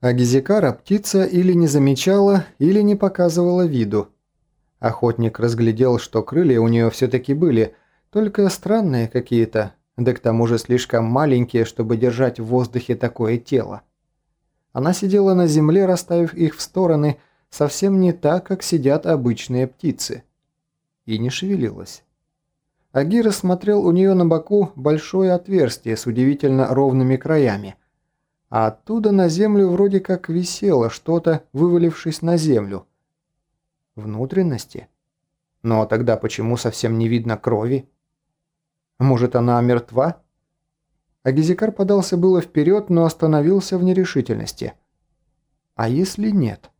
А Гизикара птица или не замечала, или не показывала виду. Охотник разглядел, что крылья у нее все-таки были, только странные какие-то, да к тому же слишком маленькие, чтобы держать в воздухе такое тело. Она сидела на земле, расставив их в стороны, совсем не так, как сидят обычные птицы. И не шевелилась. Агира смотрел у нее на боку большое отверстие с удивительно ровными краями. А оттуда на землю вроде как висело что-то, вывалившись на землю. Внутренности? Но тогда почему совсем не видно крови? Может, она мертва? Агизикар подался было вперед, но остановился в нерешительности. А если нет?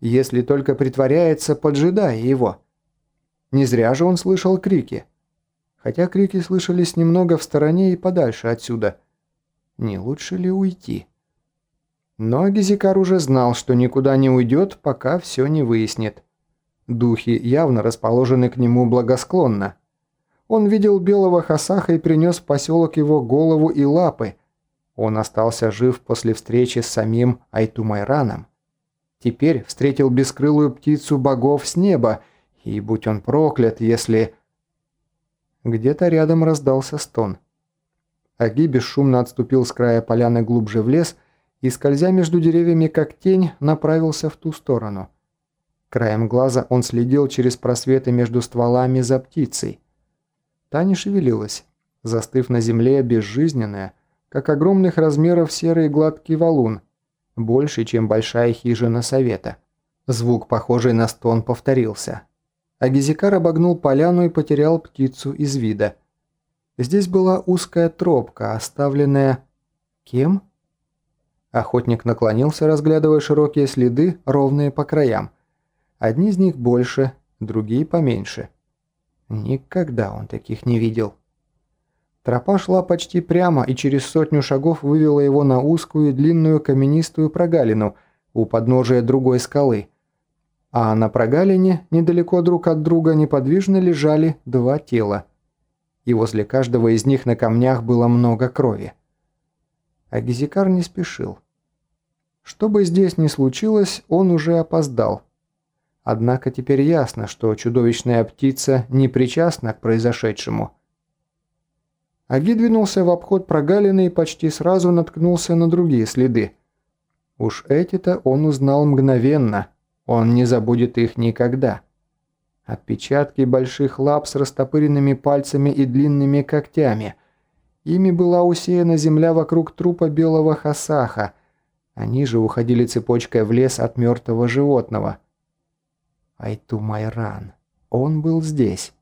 Если только притворяется, поджидая его? Не зря же он слышал крики. Хотя крики слышались немного в стороне и подальше отсюда. Не лучше ли уйти? Но Агизикар уже знал, что никуда не уйдет, пока все не выяснит. Духи явно расположены к нему благосклонно. Он видел белого хасаха и принес в поселок его голову и лапы. Он остался жив после встречи с самим Айтумайраном. Теперь встретил бескрылую птицу богов с неба, и будь он проклят, если... Где-то рядом раздался стон. Аги бесшумно отступил с края поляны глубже в лес и, скользя между деревьями как тень, направился в ту сторону. Краем глаза он следил через просветы между стволами за птицей. Та не шевелилась, застыв на земле безжизненная, как огромных размеров серый гладкий валун, больше, чем большая хижина совета. Звук, похожий на стон, повторился. Агизикар обогнул поляну и потерял птицу из вида. Здесь была узкая тропка, оставленная... Кем? Охотник наклонился, разглядывая широкие следы, ровные по краям. Одни из них больше, другие поменьше. Никогда он таких не видел. Тропа шла почти прямо и через сотню шагов вывела его на узкую и длинную каменистую прогалину у подножия другой скалы. А на прогалине, недалеко друг от друга, неподвижно лежали два тела. И возле каждого из них на камнях было много крови. А Гизикар не спешил. Что бы здесь ни случилось, он уже опоздал – Однако теперь ясно, что чудовищная птица не причастна к произошедшему. Аги двинулся в обход прогалины и почти сразу наткнулся на другие следы. Уж эти-то он узнал мгновенно, он не забудет их никогда. Отпечатки больших лап с растопыренными пальцами и длинными когтями. Ими была усеяна земля вокруг трупа белого хасаха. Они же уходили цепочкой в лес от мертвого животного – Айту-Майран. Он был здесь.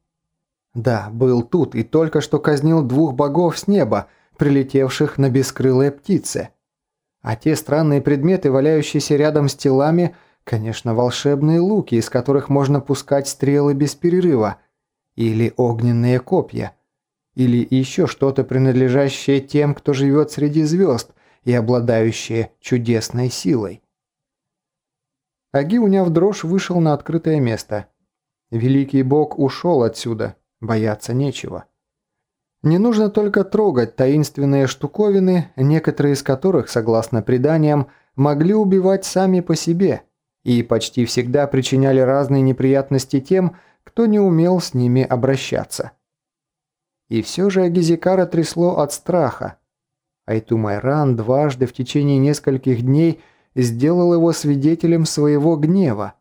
Да, был тут и только что казнил двух богов с неба, прилетевших на бескрылые птицы. А те странные предметы, валяющиеся рядом с телами, конечно, волшебные луки, из которых можно пускать стрелы без перерыва, или огненные копья, или еще что-то, принадлежащее тем, кто живет среди звезд и обладающее чудесной силой. Аги, уняв дрожь, вышел на открытое место. Великий бог ушел отсюда, бояться нечего. Не нужно только трогать таинственные штуковины, некоторые из которых, согласно преданиям, могли убивать сами по себе и почти всегда причиняли разные неприятности тем, кто не умел с ними обращаться. И все же Агизикара трясло от страха. Айтумайран дважды в течение нескольких дней – сделал его свидетелем своего гнева.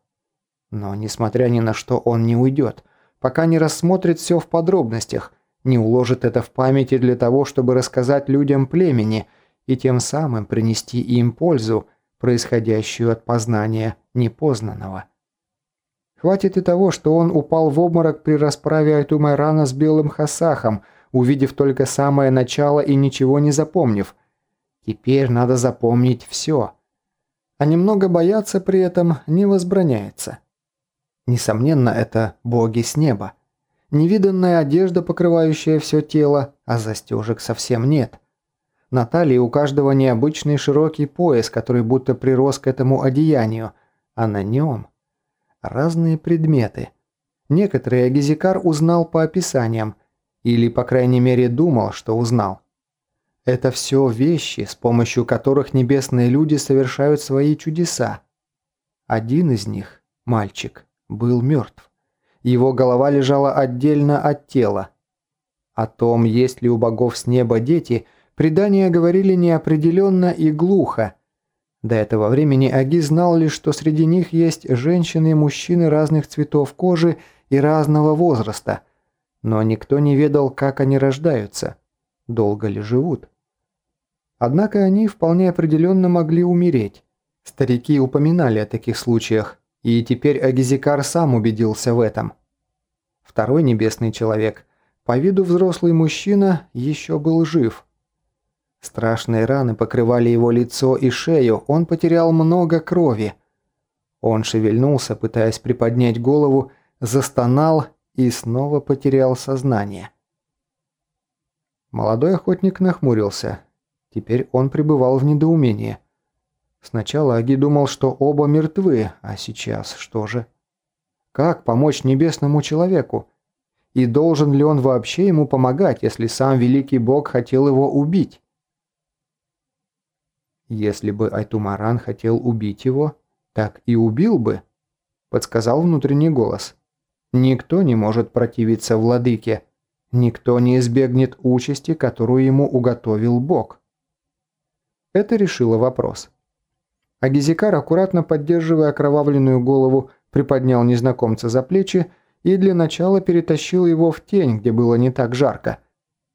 Но, несмотря ни на что, он не уйдет, пока не рассмотрит все в подробностях, не уложит это в памяти для того, чтобы рассказать людям племени и тем самым принести им пользу, происходящую от познания непознанного. Хватит и того, что он упал в обморок при расправе Айтумайрана с Белым Хасахом, увидев только самое начало и ничего не запомнив. Теперь надо запомнить все а немного бояться при этом не возбраняется. Несомненно, это боги с неба. Невиданная одежда, покрывающая все тело, а застежек совсем нет. На талии у каждого необычный широкий пояс, который будто прирос к этому одеянию, а на нем разные предметы. Некоторые Агизикар узнал по описаниям, или, по крайней мере, думал, что узнал. Это все вещи, с помощью которых небесные люди совершают свои чудеса. Один из них, мальчик, был мертв. Его голова лежала отдельно от тела. О том, есть ли у богов с неба дети, предания говорили неопределенно и глухо. До этого времени Аги знал лишь, что среди них есть женщины и мужчины разных цветов кожи и разного возраста, но никто не ведал, как они рождаются, долго ли живут. Однако они вполне определенно могли умереть. Старики упоминали о таких случаях, и теперь Агизикар сам убедился в этом. Второй небесный человек, по виду взрослый мужчина, еще был жив. Страшные раны покрывали его лицо и шею, он потерял много крови. Он шевельнулся, пытаясь приподнять голову, застонал и снова потерял сознание. Молодой охотник нахмурился. Теперь он пребывал в недоумении. Сначала Аги думал, что оба мертвы, а сейчас что же? Как помочь небесному человеку? И должен ли он вообще ему помогать, если сам великий бог хотел его убить? Если бы Айтумаран хотел убить его, так и убил бы, подсказал внутренний голос. Никто не может противиться владыке, никто не избегнет участи, которую ему уготовил бог. Это решило вопрос. Агизикар, аккуратно поддерживая окровавленную голову, приподнял незнакомца за плечи и для начала перетащил его в тень, где было не так жарко.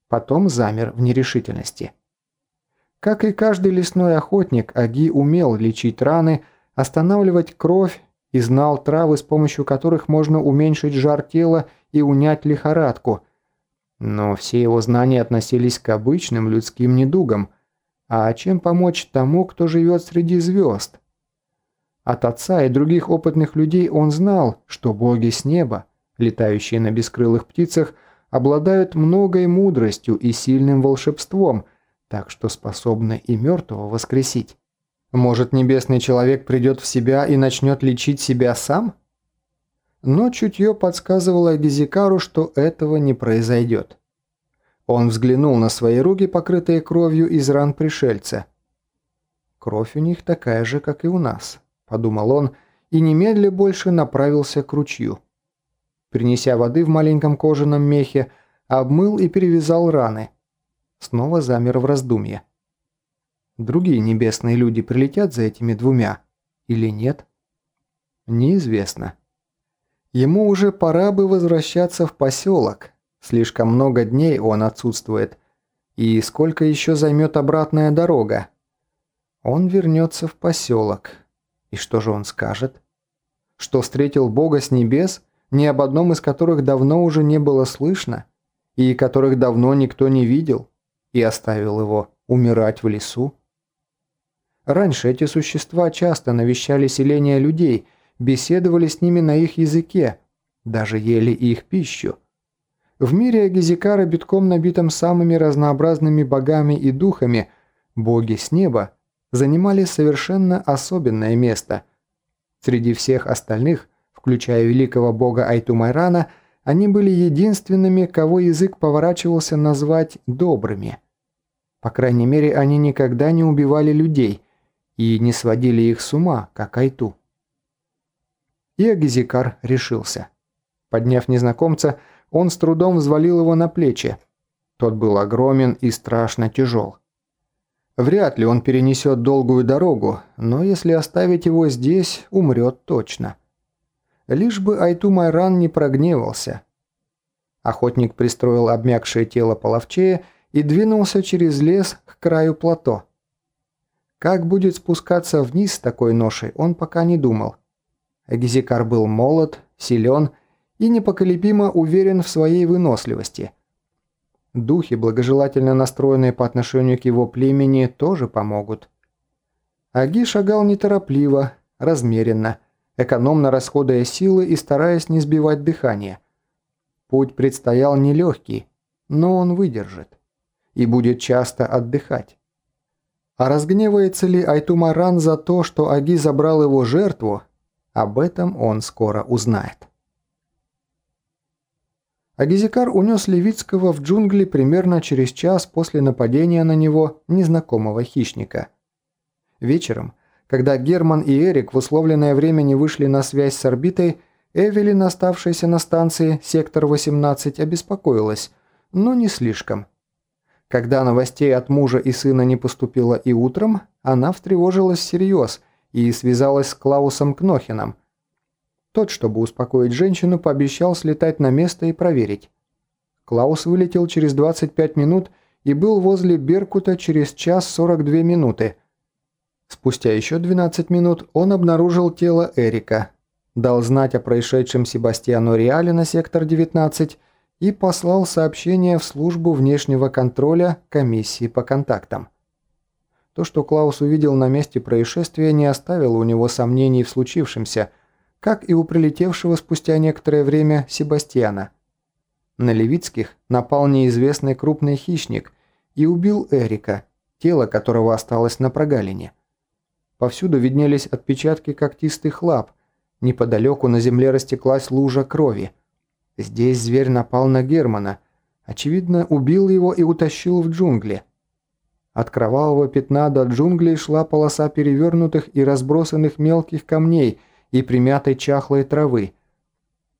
Потом замер в нерешительности. Как и каждый лесной охотник, Аги умел лечить раны, останавливать кровь и знал травы, с помощью которых можно уменьшить жар тела и унять лихорадку. Но все его знания относились к обычным людским недугам – а чем помочь тому, кто живет среди звезд? От отца и других опытных людей он знал, что боги с неба, летающие на бескрылых птицах, обладают многой мудростью и сильным волшебством, так что способны и мертвого воскресить. Может, небесный человек придет в себя и начнет лечить себя сам? Но чутье подсказывало Гизикару, что этого не произойдет. Он взглянул на свои руки, покрытые кровью из ран пришельца. «Кровь у них такая же, как и у нас», – подумал он, и немедля больше направился к ручью. Принеся воды в маленьком кожаном мехе, обмыл и перевязал раны. Снова замер в раздумье. Другие небесные люди прилетят за этими двумя или нет? Неизвестно. Ему уже пора бы возвращаться в поселок, Слишком много дней он отсутствует. И сколько еще займет обратная дорога? Он вернется в поселок. И что же он скажет? Что встретил Бога с небес, ни об одном из которых давно уже не было слышно, и которых давно никто не видел, и оставил его умирать в лесу? Раньше эти существа часто навещали селения людей, беседовали с ними на их языке, даже ели их пищу. В мире Агизикара, битком набитом самыми разнообразными богами и духами, боги с неба занимали совершенно особенное место. Среди всех остальных, включая великого бога Айтумайрана, они были единственными, кого язык поворачивался назвать «добрыми». По крайней мере, они никогда не убивали людей и не сводили их с ума, как Айту. И Агизикар решился. Подняв незнакомца, он с трудом взвалил его на плечи. Тот был огромен и страшно тяжел. Вряд ли он перенесет долгую дорогу, но если оставить его здесь, умрет точно. Лишь бы Айту Майран не прогневался. Охотник пристроил обмякшее тело половчее и двинулся через лес к краю плато. Как будет спускаться вниз с такой ношей, он пока не думал. Гизикар был молод, силен и непоколебимо уверен в своей выносливости. Духи, благожелательно настроенные по отношению к его племени, тоже помогут. Аги шагал неторопливо, размеренно, экономно расходуя силы и стараясь не сбивать дыхание. Путь предстоял нелегкий, но он выдержит и будет часто отдыхать. А разгневается ли Айтумаран за то, что Аги забрал его жертву, об этом он скоро узнает. а Гизикар унес Левицкого в джунгли примерно через час после нападения на него незнакомого хищника. Вечером, когда Герман и Эрик в условленное время не вышли на связь с орбитой, Эвелин, оставшаяся на станции «Сектор 18», обеспокоилась, но не слишком. Когда новостей от мужа и сына не поступило и утром, она встревожилась всерьез и связалась с Клаусом Кнохином – тот, чтобы успокоить женщину, пообещал слетать на место и проверить. Клаус вылетел через 25 минут и был возле Беркута через час 42 минуты. Спустя еще 12 минут он обнаружил тело Эрика, дал знать о происшедшем Себастьяну Реале на сектор 19 и послал сообщение в службу внешнего контроля комиссии по контактам. То, что Клаус увидел на месте происшествия, не оставило у него сомнений в случившемся – как и у прилетевшего спустя некоторое время Себастьяна. На Левицких напал неизвестный крупный хищник и убил Эрика, тело которого осталось на прогалине. Повсюду виднелись отпечатки когтистых лап, неподалеку на земле растеклась лужа крови. Здесь зверь напал на Германа, очевидно, убил его и утащил в джунгли. От кровавого пятна до джунглей шла полоса перевернутых и разбросанных мелких камней – и примятой чахлой травы.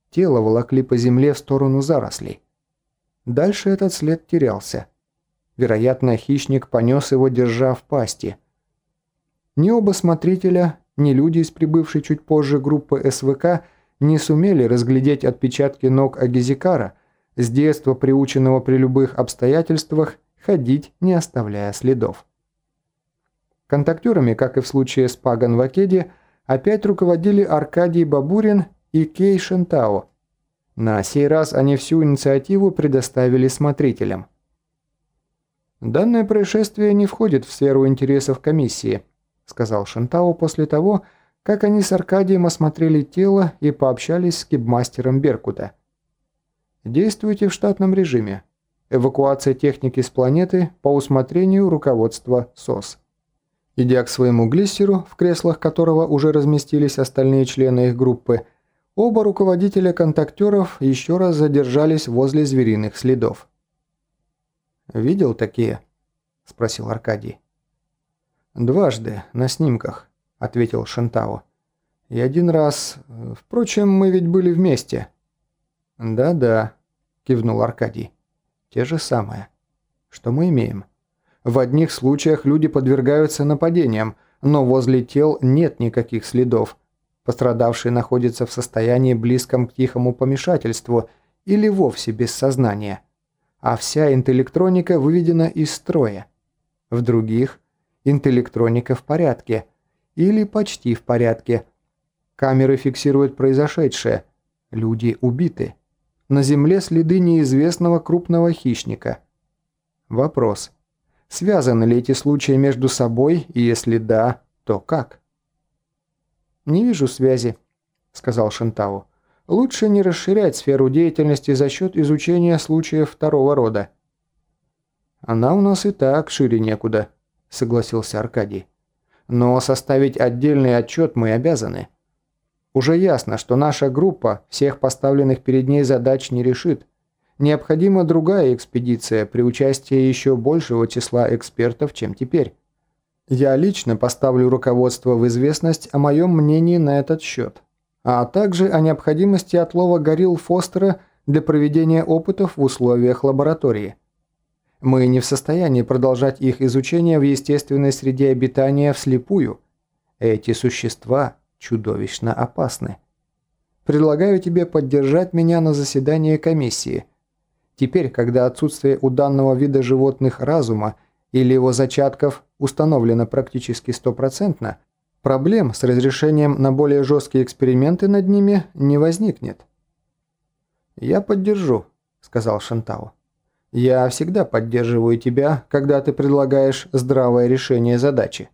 Тело волокли по земле в сторону зарослей. Дальше этот след терялся. Вероятно, хищник понес его, держа в пасти. Ни оба смотрителя, ни люди из прибывшей чуть позже группы СВК не сумели разглядеть отпечатки ног Агизикара, с детства приученного при любых обстоятельствах ходить, не оставляя следов. Контактерами, как и в случае с Паган Вакеди, опять руководили Аркадий Бабурин и Кей Шентао. На сей раз они всю инициативу предоставили смотрителям. «Данное происшествие не входит в сферу интересов комиссии», сказал Шентао после того, как они с Аркадием осмотрели тело и пообщались с кибмастером Беркута. «Действуйте в штатном режиме. Эвакуация техники с планеты по усмотрению руководства СОС». Идя к своему глиссеру, в креслах которого уже разместились остальные члены их группы, оба руководителя контактеров еще раз задержались возле звериных следов. «Видел такие?» – спросил Аркадий. «Дважды, на снимках», – ответил Шантао. «И один раз... Впрочем, мы ведь были вместе». «Да-да», – кивнул Аркадий. «Те же самые. Что мы имеем?» В одних случаях люди подвергаются нападениям, но возле тел нет никаких следов. Пострадавший находится в состоянии близком к тихому помешательству или вовсе без сознания. А вся интеллектроника выведена из строя. В других интеллектроника в порядке или почти в порядке. Камеры фиксируют произошедшее. Люди убиты. На земле следы неизвестного крупного хищника. Вопрос. Связаны ли эти случаи между собой, и если да, то как? «Не вижу связи», — сказал Шентау. «Лучше не расширять сферу деятельности за счет изучения случаев второго рода». «Она у нас и так шире некуда», — согласился Аркадий. «Но составить отдельный отчет мы обязаны. Уже ясно, что наша группа всех поставленных перед ней задач не решит, Необходима другая экспедиция при участии еще большего числа экспертов, чем теперь. Я лично поставлю руководство в известность о моем мнении на этот счет, а также о необходимости отлова горилл Фостера для проведения опытов в условиях лаборатории. Мы не в состоянии продолжать их изучение в естественной среде обитания вслепую. Эти существа чудовищно опасны. Предлагаю тебе поддержать меня на заседании комиссии – Теперь, когда отсутствие у данного вида животных разума или его зачатков установлено практически стопроцентно, проблем с разрешением на более жесткие эксперименты над ними не возникнет. «Я поддержу», — сказал Шантао. «Я всегда поддерживаю тебя, когда ты предлагаешь здравое решение задачи».